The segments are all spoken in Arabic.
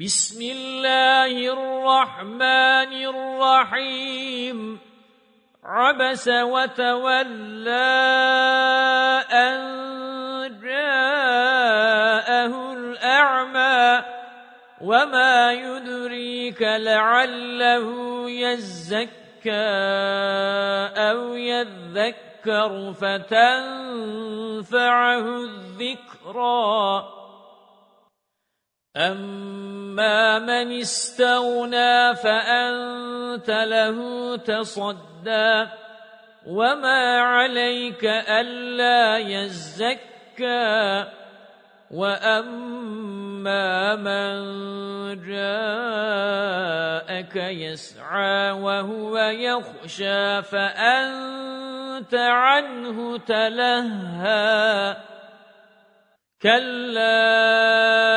بسم الله الرحمن الرحيم. عبس وتولى أن جاءه الأعمى وما يدريك لعله يزكى أو يذكر فتنفعه الذكرى. أَمَّا مَنِ اسْتَغْنَى فَأَنْتَ لَهُ تَصَدَّى وَمَا عَلَيْكَ أَلَّا يَزَّكَّى وَأَمَّا مَنْ جَاءَكَ يَسْعَى وَهُوَ يَخْشَى فَأَنْتَ عَنْهُ تَلَهَّى كَلَّا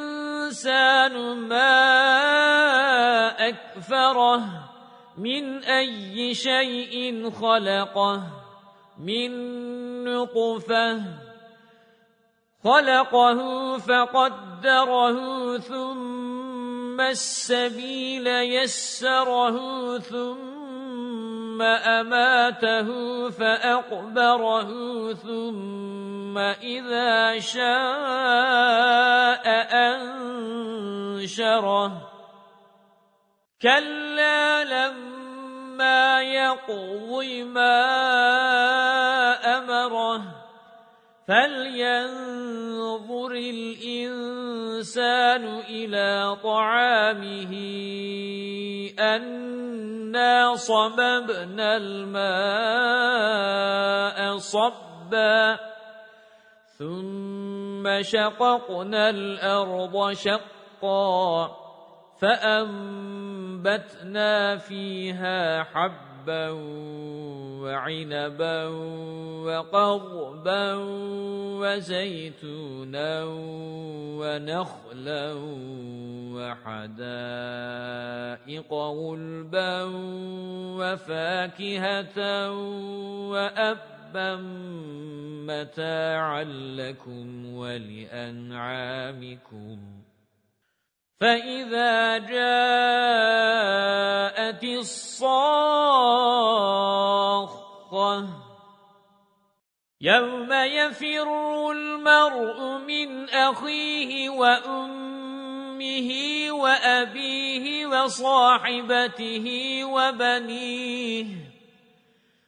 مَا أَكْفَرَهُ مِنْ أَيِّ شَيْءٍ خَلَقَهُ مِنْ نُطْفَةٍ خَلَقَهُ فَقَدَّرَهُ ثُمَّ السَّبِيلَ يَسَّرَهُ ثُمَّ أَمَاتَهُ فَأَقْبَرَهُ ثُمَّ ثُمَّ إِذَا شَاءَ أَنشَرَهُ كَلَّا لَمَّا يَقْضِ مَا أَمَرَهُ فَلْيَنظُرِ الْإِنسَانُ إِلَى طَعَامِهِ أَنَّا صَبَبْنَا الْمَاءَ صَبًّا ثُمَّ شَقَقْنَا الْأَرْضَ شَقًّا فَأَنبَتْنَا فِيهَا حَبًّا وَعِنَبًا وَقَضْبًا وَزَيْتُونًا وَنَخْلًا وَحَدَائِقَ غُلْبًا وَفَاكِهَةً وَأَبًّا مَتَاعًا لَكُمْ وَلِأَنْعَامِكُمْ فَإِذَا جَاءَتِ الصَّاخَّةُ يَوْمَ يَفِرُّ الْمَرْءُ مِنْ أَخِيهِ وَأُمِّهِ وَأَبِيهِ وَصَاحِبَتِهِ وَبَنِيهِ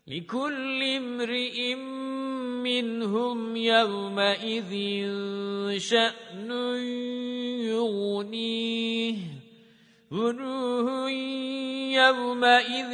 لِكُلِّ امْرِئٍ مِّنْهُمْ يَوْمَئِذٍ شَأْنٌ يُغْنِيهِ وُجُوهٌ يَوْمَئِذٍ